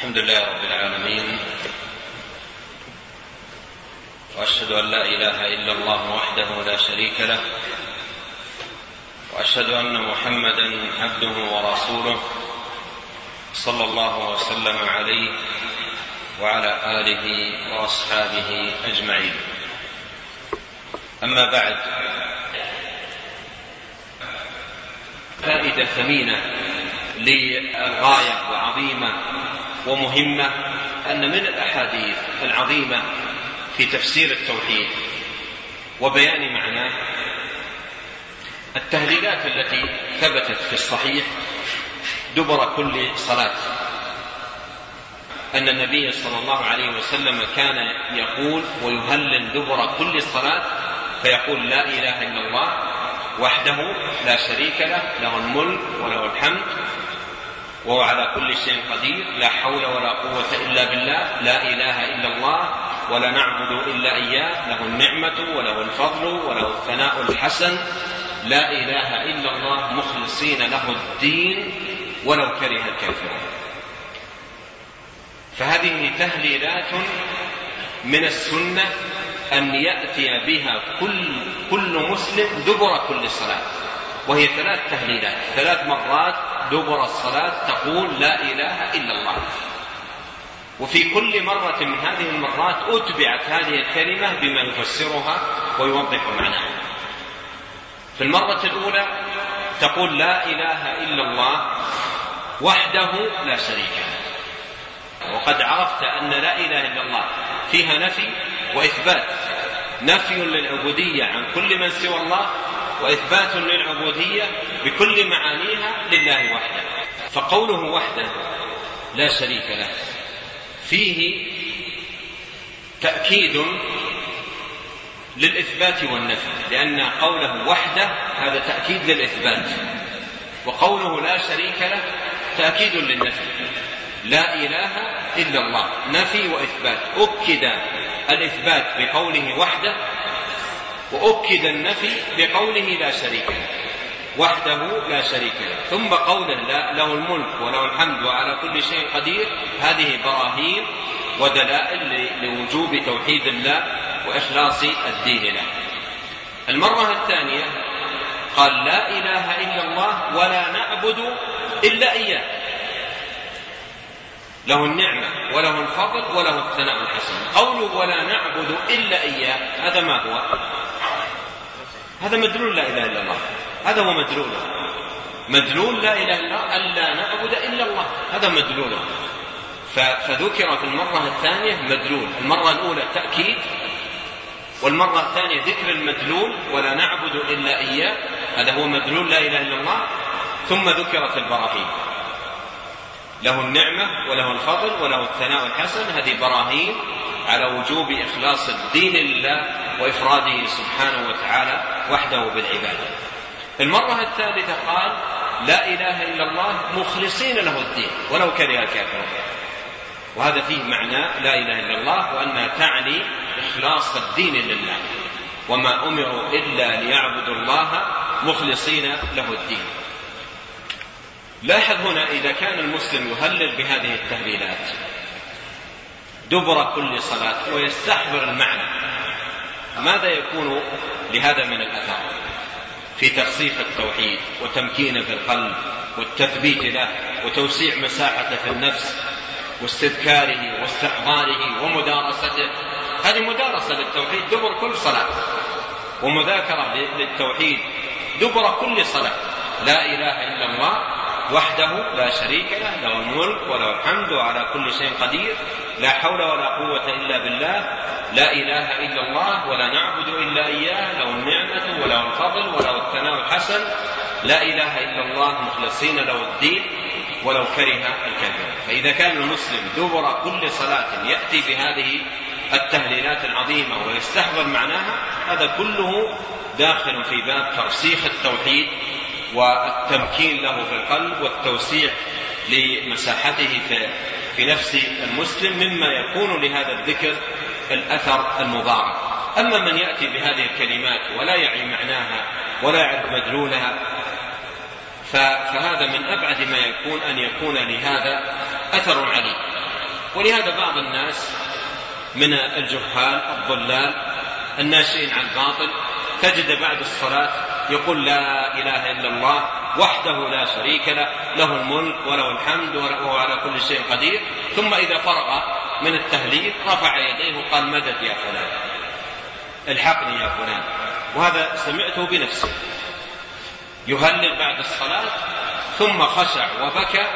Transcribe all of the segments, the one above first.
الحمد لله رب العالمين وأشهد أن لا إله إلا الله وحده لا شريك له وأشهد أن محمدا عبده ورسوله صلى الله وسلم عليه وعلى آله وأصحابه أجمعين. أما بعد فائدة ثمينة للغاية وعظيمة ومهمة أن من الأحاديث العظيمة في تفسير التوحيد وبيان معناه التهليلات التي ثبتت في الصحيح دبر كل صلاة. أن النبي صلى الله عليه وسلم كان يقول ويهلل دبر كل صلاة فيقول لا إله إلا الله وحده لا شريك له له الملك وله الحمد وهو على كل شيء قدير لا حول ولا قوة إلا بالله لا إله إلا الله ولا نعبد إلا إياه له النعمة وله الفضل وله الثناء الحسن لا إله إلا الله مخلصين له الدين ولو كره الكافرون. فهذه تهليلات من السنة أن يأتي بها كل كل مسلم دبر كل صلاة وهي ثلاث تهليلات ثلاث مرات دبر الصلاة تقول لا إله إلا الله. وفي كل مرة من هذه المرات أتبعت هذه الكلمة بما يفسرها ويوضح معناها. في المرة الأولى تقول لا إله إلا الله وحده لا شريك له. وقد عرفت أن لا إله إلا الله فيها نفي وإثبات. نفي للعبودية عن كل من سوى الله وإثبات للعبودية بكل معانيها لله وحده. فقوله وحده لا شريك له. فيه تأكيد للإثبات والنفي لأن قوله وحده هذا تأكيد للإثبات. وقوله لا شريك له تأكيد للنفي. لا إله إلا الله. نفي وإثبات. أكد الإثبات بقوله وحده وأكد النفي بقوله لا شريك له. وحده لا شريك له. ثم قوله لا له الملك وله الحمد وعلى كل شيء قدير. هذه براهين ودلائل لوجوب توحيد الله وإخلاص الدين له. المرة الثانية قال لا إله إلا الله ولا نعبد إلا إياه. له النعمة وله الفضل وله الثناء الحسن قوله ولا نعبد إلا إياه هذا ما هو؟ هذا مدلول لا إله إلا الله. هذا هو مدلوله مدلول لا إله إلا الله ألا نعبد إلا الله. هذا مدلوله فذكر في المرة الثانية مدلول. المرة الأولى تأكيد والمرة الثانية ذكر المدلول ولا نعبد إلا إياه. هذا هو مدلول لا إله إلا الله. ثم ذكرت البراهين. له النعمة وله الفضل وله الثناء الحسن. هذه براهين على وجوب إخلاص الدين لله وإفراده سبحانه وتعالى وحده بالعبادة. المرة الثالثة قال لا إله إلا الله مخلصين له الدين ولو كره الكافرون. وهذا فيه معنى لا إله إلا الله وأنها تعني إخلاص الدين لله. وما أمروا إلا ليعبدوا الله مخلصين له الدين. لاحظ هنا إذا كان المسلم يهلل بهذه التهليلات دبر كل صلاة ويستحضر المعنى ماذا يكون لهذا من الأثر؟ في ترسيخ التوحيد وتمكينه في القلب والتثبيت له وتوسيع مساحته في النفس واستذكاره واستحضاره ومدارسته. هذه مدارسة للتوحيد دبر كل صلاة. ومذاكرة للتوحيد دبر كل صلاة. لا إله إلا الله وحده لا شريك له له الملك وله الحمد وعلى كل شيء قدير. لا حول ولا قوة إلا بالله لا إله إلا الله ولا نعبد إلا إياه له النعمة وله الفضل وله الثناء الحسن. لا إله إلا الله مخلصين له الدين ولو كره الكافرون. فإذا كان المسلم دبر كل صلاة يأتي بهذه التهليلات العظيمة ويستحضر معناها هذا كله داخل في باب ترسيخ التوحيد والتمكين له في القلب والتوسيع لمساحته في في نفس المسلم مما يكون لهذا الذكر الأثر المضاعف أما من يأتي بهذه الكلمات ولا يعي معناها ولا يعرف مدلولها فهذا من أبعد ما يكون أن يكون لهذا أثر عليم. ولهذا بعض الناس من الجهال الضلال الناشئين عن الباطل تجد بعد الصلاة يقول لا إله إلا الله وحده لا شريك له له الملك وله الحمد وهو على كل شيء قدير. ثم إذا فرغ من التهليل رفع يديه وقال مدد يا فلان؟ الحقني يا فلان. وهذا سمعته بنفسي يهلل بعد الصلاة ثم خشع وبكى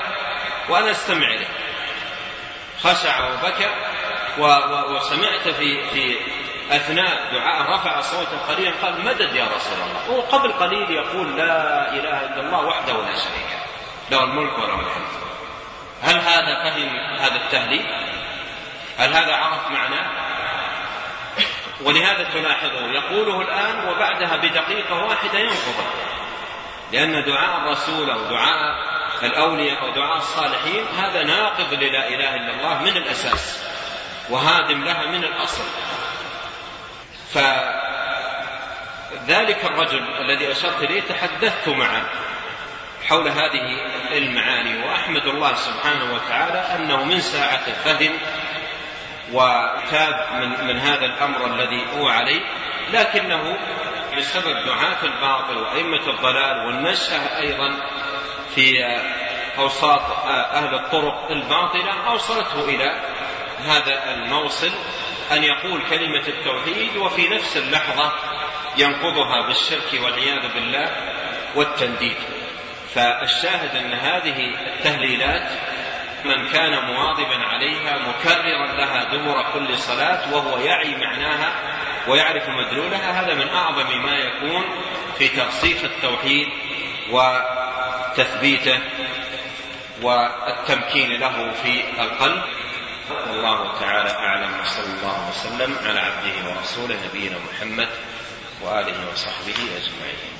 وأنا أستمع إليه. خشع وبكى وسمعت في في أثناء دعاء رفع صوته قليلا قال مدد يا رسول الله؟ وقبل قليل يقول لا إله إلا الله وحده لا شريك له. له الملك وله الحمد. هل هذا فهم هذا التهليل هل هذا عرف معناه؟ ولهذا تلاحظه. يقوله الآن وبعدها بدقيقة واحدة ينقضه لأن دعاء الرسول أو دعاء الأولياء أو دعاء الصالحين هذا ناقض للا إله إلا الله من الأساس وهادم لها من الأصل. فذلك الرجل الذي أشرت إليه تحدثت معه حول هذه المعاني وأحمد الله سبحانه وتعالى أنه من ساعة فهم وتاب من, من هذا الأمر الذي هو عليه لكنه بسبب دعاة الباطل وأئمة الضلال والنشأة أيضا في أوساط أهل الطرق الباطلة أوصلته إلى هذا الموصل أن يقول كلمة التوحيد وفي نفس اللحظة ينقضها بالشرك والعياذ بالله والتنديد. فالشاهد أن هذه التهليلات من كان مواظبا عليها مكررا لها دبر كل صلاة وهو يعي معناها ويعرف مدلولها هذا من أعظم ما يكون في ترسيخ التوحيد وتثبيته والتمكين له في القلب. والله تعالى أعلم وصلى الله وسلم على عبده ورسوله نبينا محمد وآله وصحبه أجمعين.